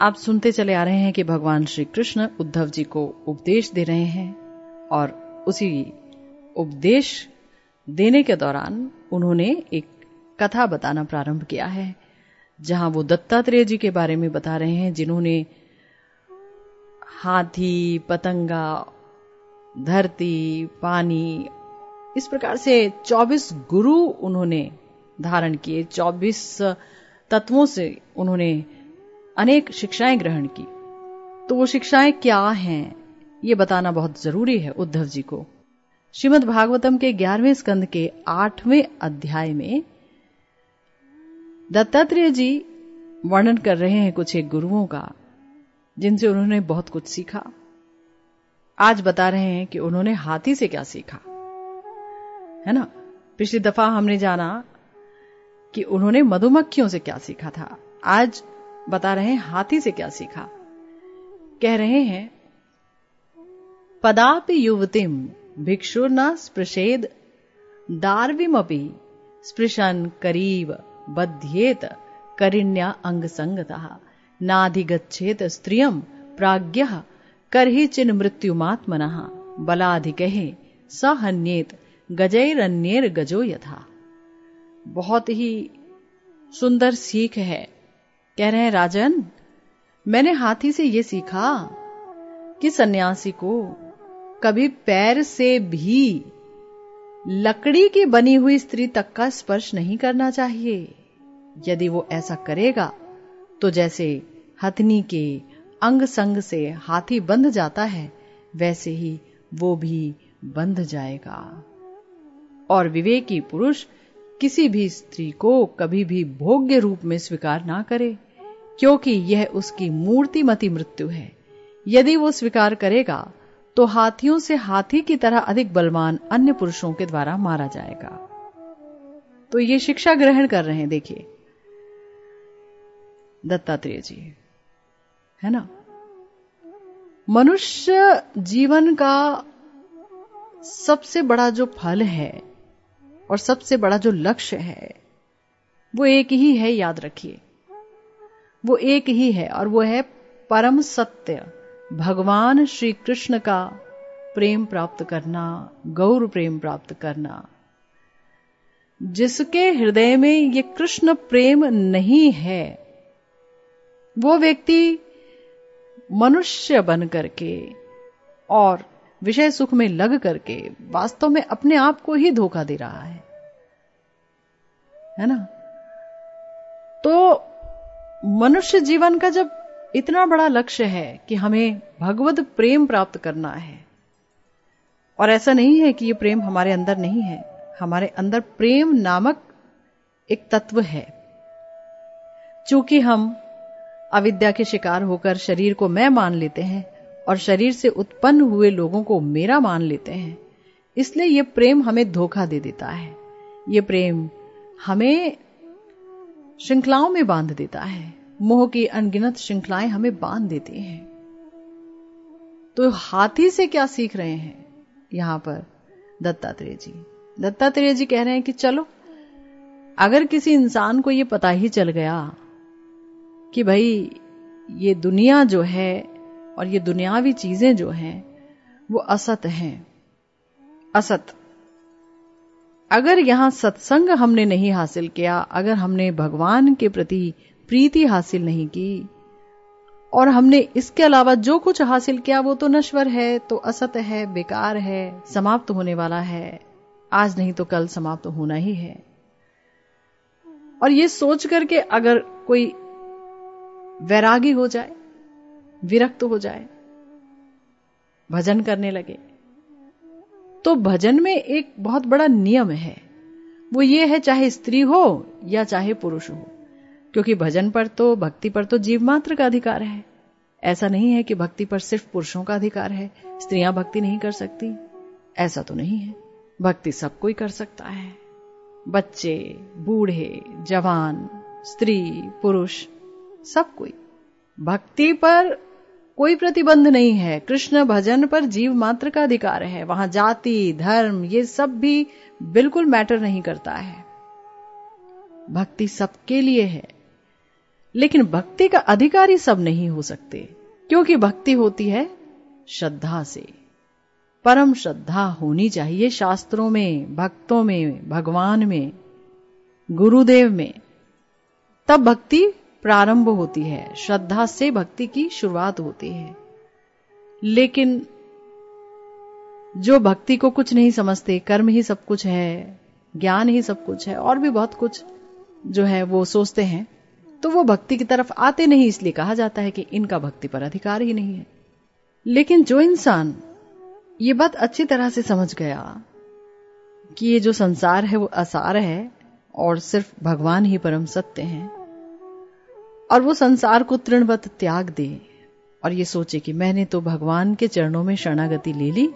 आप सुनते चले आ रहे हैं कि भगवान श्री कृष्ण उद्धव जी को उपदेश दे रहे हैं और उसी उपदेश देने के दौरान उन्होंने एक कथा बताना प्रारंभ किया है, जहाँ वो दत्तात्रेय जी के बारे में बता रहे हैं, जिन्होंने हाथी, पतंगा, धरती, पानी, इस प्रकार से 24 गुरु उन्होंने धारण किए 24 तत्वों से उन्होंने अनेक शिक्षाएँ ग्रहण की। तो वो शिक्षाएँ क्या हैं, ये बताना बहुत ज़रूरी है उद्धव जी को। श्रीमद भागवतम के ग्यारहवें स्कंद के आठवें अध्याय में दत्तात्रेय जी वर्णन कर रहे हैं कुछ एक गुरुओं का, जिनसे उन्होंने बहुत कुछ सीखा। आज बता रहे हैं कि उन्होंने हाथी से क्या सीखा। है ना? पिछली दफ़ा हमने जाना कि उन्होंने मधुमक्खियों से क्या सीखा था। आज बता रहे हैं, हाथी से क्या सीखा? कह रहे हैं, पदापि युवतिम न स्पृशेद, दार्विमपि स्पृशन करीब बध्येत करिण्या अंग संगता नाधिगछेत स्त्रियम प्राज्ञ करहि चिन मृत्युमात्मन बलाधिक सहन्येत गजैरन्येर गजो यथा। बहुत ही सुंदर सीख है। कह रहे हैं, राजन, मैंने हाथी से ये सीखा कि सन्यासी को कभी पैर से भी लकड़ी की बनी हुई स्त्री तक का स्पर्श नहीं करना चाहिए। यदि वो ऐसा करेगा तो जैसे हथनी के अंग संग से हाथी बंध जाता है, वैसे ही वो भी बंध जाएगा। और विवेकी पुरुष किसी भी स्त्री को कभी भी भोग्य रूप में स्वीकार ना करे। क्योंकि यह उसकी मूर्तिमती मृत्यु है। यदि वो स्वीकार करेगा तो हाथियों से हाथी की तरह अधिक बलवान अन्य पुरुषों के द्वारा मारा जाएगा। तो ये शिक्षा ग्रहण कर रहे हैं, देखिए। दत्तात्रेय जी, है ना? मनुष्य जीवन का सबसे बड़ा जो फल है और सबसे बड़ा जो लक्ष्य है, वो एक ही है, याद रखिए। वो एक ही है और वो है परम सत्य। भगवान श्री कृष्ण का प्रेम प्राप्त करना, गौर प्रेम प्राप्त करना। जिसके हृदय में ये कृष्ण प्रेम नहीं है, वो व्यक्ति मनुष्य बन करके और विषय सुख में लग करके वास्तव में अपने आप को ही धोखा दे रहा है। है ना? तो मनुष्य जीवन का जब इतना बड़ा लक्ष्य है कि हमें भगवत प्रेम प्राप्त करना है, और ऐसा नहीं है कि ये प्रेम हमारे अंदर नहीं है, हमारे अंदर प्रेम नामक एक तत्व है। चूँकि हम अविद्या के शिकार होकर शरीर को मैं मान लेते हैं, और शरीर से उत्पन्न हुए लोगों को मेरा मान लेते हैं, इसलिए यह प्रेम हमें धोखा दे देता है। ये प्रेम हमें श्रृंखलाओं में बाँध देता है। मोह की अनगिनत श्रृंखलाएँ हमें बाँध देती हैं। तो हाथी से क्या सीख रहे हैं? यहाँ पर दत्तात्रेय जी। दत्तात्रेय जी कह रहे हैं कि चलो, अगर किसी इंसान को यह पता ही चल गया कि भाई, ये दुनिया जो है और ये दुनियावी चीज़ें जो हैं, वो असत हैं। असत। अगर यहाँ सत्संग हमने नहीं हासिल किया, अगर हमने भगवान के प्रति प्रीति हासिल नहीं की, और हमने इसके अलावा जो कुछ हासिल किया, वो तो नश्वर है तो असत है, बेकार है, समाप्त होने वाला है। आज नहीं तो कल समाप्त होना ही है। और ये सोच करके अगर कोई वैरागी हो जाए, विरक्त हो जाए, भजन करने लगे तो भजन में एक बहुत बड़ा नियम है। वो ये है, चाहे स्त्री हो या चाहे पुरुष हो, क्योंकि भजन पर तो भक्ति पर तो जीव मात्र का अधिकार है। ऐसा नहीं है कि भक्ति पर सिर्फ़ पुरुषों का अधिकार है। स्त्रियाँ भक्ति नहीं कर सकती। ऐसा तो नहीं है। भक्ति सब कोई कर सकता है। बच्चे, बूढ़े, जवान, स्त्री, पुरुष, सब कोई। भक्ति पर कोई प्रतिबंध नहीं है। कृष्ण भजन पर जीव मात्र का अधिकार है। वहाँ जाति, धर्म, ये सब भी बिल्कुल मैटर नहीं करता है। भक्ति सबके लिए है। लेकिन भक्ति का अधिकारी सब नहीं हो सकते, क्योंकि भक्ति होती है श्रद्धा से। परम श्रद्धा होनी चाहिए शास्त्रों में, भक्तों में, भगवान में, गुरुदेव में। तब भक्ति प्रारंभ होती है। श्रद्धा से भक्ति की शुरुआत होती है। लेकिन जो भक्ति को कुछ नहीं समझते, कर्म ही सब कुछ है, ज्ञान ही सब कुछ है, और भी बहुत कुछ जो है वो सोचते हैं तो वो भक्ति की तरफ़ आते नहीं, इसलिए कहा जाता है कि इनका भक्ति पर अधिकार ही नहीं है। लेकिन जो इंसान ये बात अच्छी तरह से समझ गया कि ये जो संसार है वो असार है, और सिर्फ़ भगवान ही परम सत्य हैं और वो संसार को तृणवत त्याग दे। और ये सोचे कि मैंने तो भगवान के चरणों में शरणागति ले ली।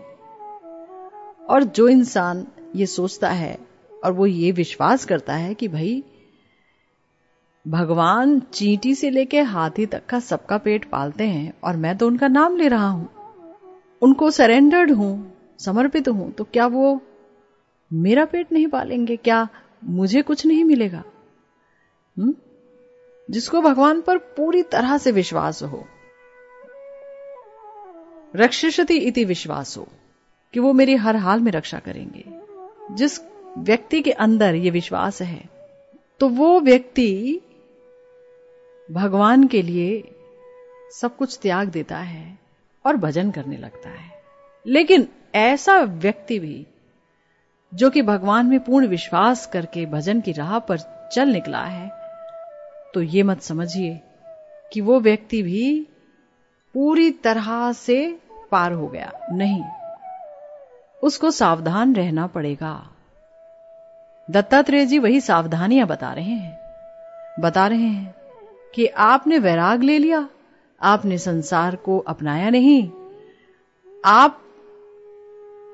और जो इंसान ये सोचता है और वो ये विश्वास करता है कि भाई, भगवान चींटी से लेके हाथी तक का सबका पेट पालते हैं और मैं तो उनका नाम ले रहा हूँ। उनको सरेंडर्ड हूँ, समर्पित हूँ तो क्या वो मेरा पेट नहीं पालेंगे? क्या मुझे कुछ नहीं मिलेगा? हुँ? जिसको भगवान पर पूरी तरह से विश्वास हो। रक्षति इति विश्वास हो कि वो मेरी हर हाल में रक्षा करेंगे। जिस व्यक्ति के अंदर ये विश्वास है तो वो व्यक्ति भगवान के लिए सब कुछ त्याग देता है और भजन करने लगता है। लेकिन ऐसा व्यक्ति भी, जो कि भगवान में पूर्ण विश्वास करके भजन की राह पर चल निकला है तो ये मत समझिए कि वो व्यक्ति भी पूरी तरह से पार हो गया। नहीं, उसको सावधान रहना पड़ेगा। दत्तात्रेय जी वही सावधानियाँ बता रहे हैं। बता रहे हैं कि आपने वैराग ले लिया, आपने संसार को अपनाया नहीं। आप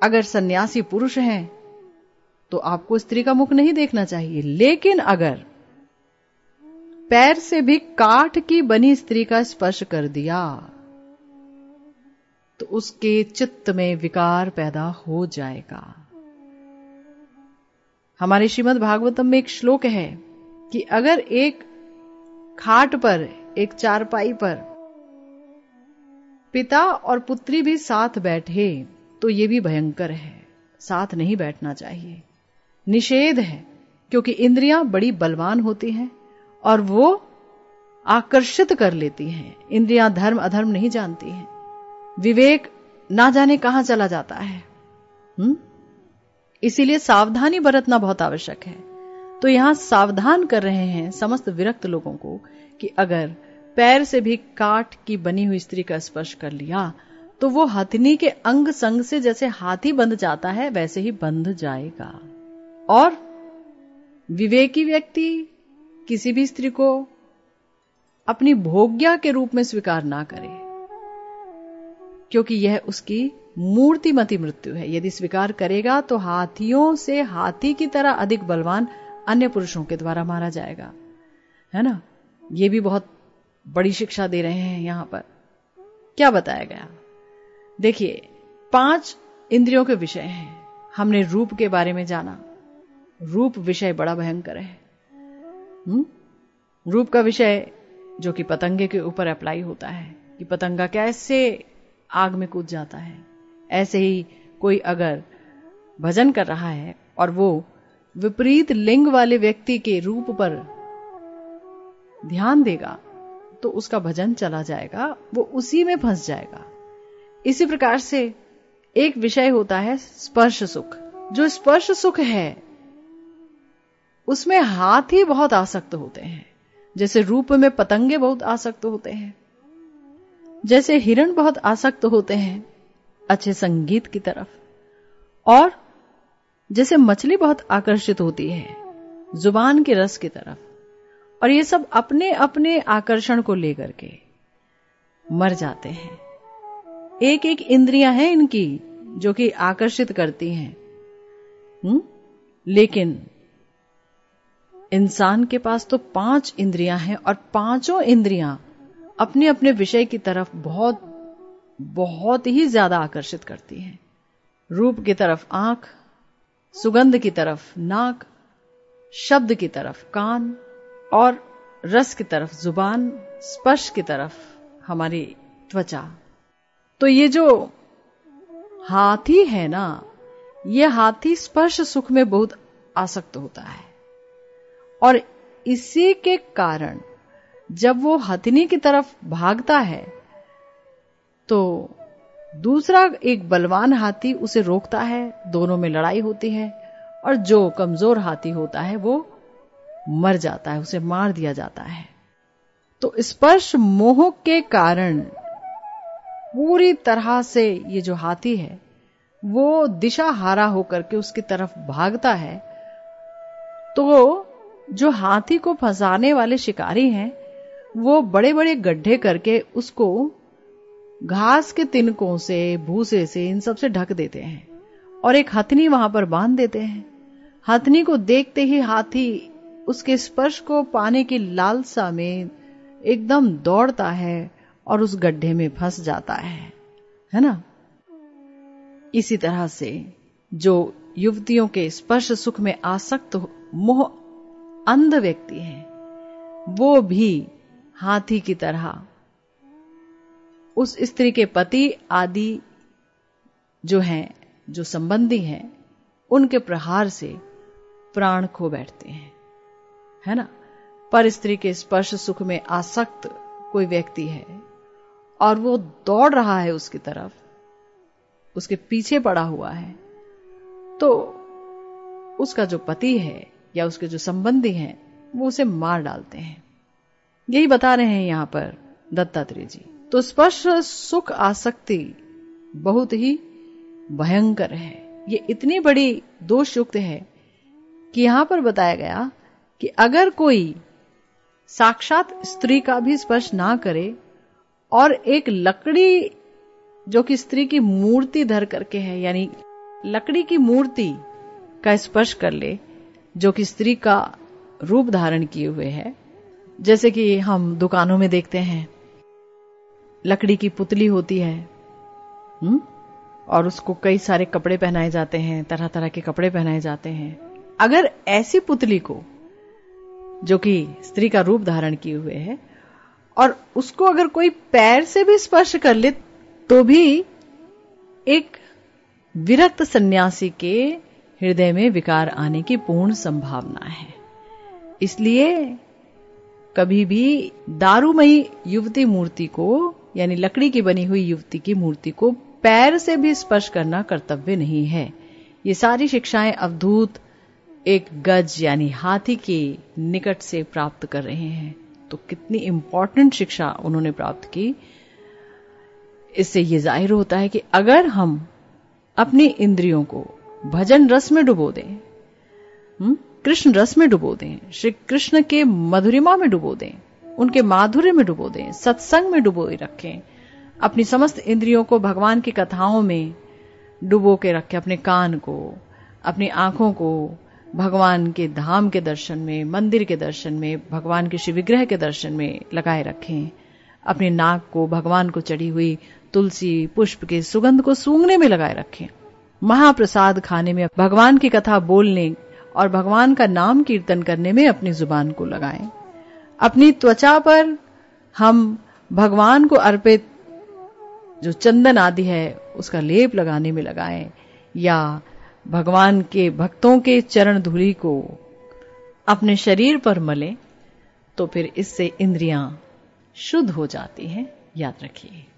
अगर सन्यासी पुरुष हैं तो आपको स्त्री का मुख नहीं देखना चाहिए। लेकिन अगर पैर से भी काठ की बनी स्त्री का स्पर्श कर दिया तो उसके चित्त में विकार पैदा हो जाएगा। हमारे श्रीमद् भागवतम में एक श्लोक है कि अगर एक खाट पर, एक चारपाई पर पिता और पुत्री भी साथ बैठे तो ये भी भयंकर है। साथ नहीं बैठना चाहिए। निषेध है, क्योंकि इंद्रियाँ बड़ी बलवान होती हैं। और वो आकर्षित कर लेती हैं। इंद्रियाँ धर्म, अधर्म नहीं जानती हैं। विवेक ना जाने कहाँ चला जाता है। इसीलिए सावधानी बरतना बहुत आवश्यक है। तो यहाँ सावधान कर रहे हैं समस्त विरक्त लोगों को कि अगर पैर से भी काट की बनी हुई स्त्री का स्पर्श कर लिया तो वो हथनी के अंग संग से जैसे हाथी बंध जाता है, वैसे ही बंध जाएगा। और विवेकी व्यक्ति किसी भी स्त्री को अपनी भोग्या के रूप में स्वीकार ना करे, क्योंकि यह उसकी मूर्तिमती मृत्यु है। यदि स्वीकार करेगा तो हाथियों से हाथी की तरह अधिक बलवान अन्य पुरुषों के द्वारा मारा जाएगा। है ना? ये भी बहुत बड़ी शिक्षा दे रहे हैं यहाँ पर। क्या बताया गया? देखिए, पाँच इंद्रियों के विषय हैं। हमने रूप के बारे में जाना। रूप विषय बड़ा भयंकर है। हुँ? रूप का विषय जो कि पतंगे के ऊपर अप्लाई होता है, कि पतंगा कैसे आग में कूद जाता है। ऐसे ही कोई अगर भजन कर रहा है और वो विपरीत लिंग वाले व्यक्ति के रूप पर ध्यान देगा तो उसका भजन चला जाएगा, वो उसी में फंस जाएगा। इसी प्रकार से एक विषय होता है स्पर्श सुख। जो स्पर्श सुख है उसमें हाथ ही बहुत आसक्त होते हैं। जैसे रूप में पतंगे बहुत आसक्त होते हैं। जैसे हिरण बहुत आसक्त होते हैं, अच्छे संगीत की तरफ़। और जैसे मछली बहुत आकर्षित होती है, ज़ुबान के रस की तरफ़। और ये सब अपने अपने आकर्षण को लेकर के मर जाते हैं। एक एक इंद्रियाँ हैं इनकी, जो कि आकर्षित करती हैं। हुँ? लेकिन इंसान के पास तो पाँच इंद्रियाँ हैं और पाँचों इंद्रियाँ अपने अपने विषय की तरफ़ बहुत बहुत ही ज़्यादा आकर्षित करती हैं। रूप की तरफ़ आँख, सुगंध की तरफ़ नाक, शब्द की तरफ़ कान और रस की तरफ़ ज़ुबान, स्पर्श की तरफ़ हमारी त्वचा। तो ये जो हाथी है ना, ये हाथी स्पर्श सुख में बहुत आसक्त होता है। और इसी के कारण जब वो हथनी की तरफ़ भागता है तो दूसरा एक बलवान हाथी उसे रोकता है, दोनों में लड़ाई होती है, और जो कमज़ोर हाथी होता है वो मर जाता है, उसे मार दिया जाता है। तो स्पर्श मोह के कारण पूरी तरह से ये जो हाथी है, वो दिशा हारा होकर के उसकी तरफ़ भागता है तो जो हाथी को फंसाने वाले शिकारी हैं, वो बड़े बड़े गड्ढे करके उसको घास के तिनकों से, भूसे से, इन सबसे ढक देते हैं और एक हथनी वहाँ पर बाँध देते हैं। हथनी को देखते ही हाथी उसके स्पर्श को पाने की लालसा में एकदम दौड़ता है और उस गड्ढे में फंस जाता है है ना? इसी तरह से जो युवतियों के स्पर्श सुख में आसक्त मोह अंध व्यक्ति है। वो भी हाथी की तरह। उस स्त्री के पति आदि जो हैं, जो संबंधी हैं, उनके प्रहार से प्राण खो बैठते हैं। है ना? पर स्त्री के स्पर्श सुख में आसक्त कोई व्यक्ति है और वो दौड़ रहा है उसकी तरफ़, उसके पीछे पड़ा हुआ है तो उसका जो पति है या उसके जो संबंधी हैं, वो उसे मार डालते हैं। यही बता रहे हैं यहाँ पर दत्तात्रेय जी। तो स्पर्श, सुख, आसक्ति बहुत ही भयंकर है। ये इतनी बड़ी दोष युक्त है कि यहाँ पर बताया गया कि अगर कोई साक्षात स्त्री का भी स्पर्श ना करे और एक लकड़ी जो कि स्त्री की मूर्ति धर करके है, यानी लकड़ी की मूर्ति का स्पर्श कर ले जो कि स्त्री का रूप धारण किए हुए है जैसे कि हम दुकानों में देखते हैं, लकड़ी की पुतली होती है हुँ? और उसको कई सारे कपड़े पहनाए जाते हैं तरह तरह के कपड़े पहनाए जाते हैं अगर ऐसी पुतली को, जो कि स्त्री का रूप धारण किए हुए है, और उसको अगर कोई पैर से भी स्पर्श कर ले तो भी एक विरक्त सन्यासी के हृदय में विकार आने की पूर्ण संभावना है। इसलिए कभी भी दारूमयी युवती मूर्ति को, यानी लकड़ी की बनी हुई युवती की मूर्ति को पैर से भी स्पर्श करना कर्तव्य नहीं है। ये सारी शिक्षाएँ अवधूत एक गज, यानी हाथी के निकट से प्राप्त कर रहे हैं। तो कितनी इंपॉर्टेंट शिक्षा उन्होंने प्राप्त की। इससे ये ज़ाहिर होता है कि अगर हम अपनी इंद्रियों को भजन रस में डुबो दें। हम्म, कृष्ण रस में डुबो दें। श्री कृष्ण के मधुरिमा में डुबो दें। उनके माधुर्य में डुबो दें। सत्संग में डुबो रखें। अपनी समस्त इंद्रियों को भगवान की कथाओं में डुबो के रखें। अपने कान को अपनी आँखों को भगवान के धाम के दर्शन में मंदिर के दर्शन में भगवान के शिव विग्रह के दर्शन में लगाए रखें। अपने नाक को भगवान को चढ़ी हुई तुलसी पुष्प के सुगंध को सूंघने में लगाए रखें। महाप्रसाद खाने में, भगवान की कथा बोलने और भगवान का नाम कीर्तन करने में अपनी ज़ुबान को लगाएँ। अपनी त्वचा पर हम भगवान को अर्पित जो चंदन आदि है, उसका लेप लगाने में लगाएँ या भगवान के भक्तों के चरण धूलि को अपने शरीर पर मलें तो फिर इससे इंद्रियाँ शुद्ध हो जाती हैं। याद रखिए।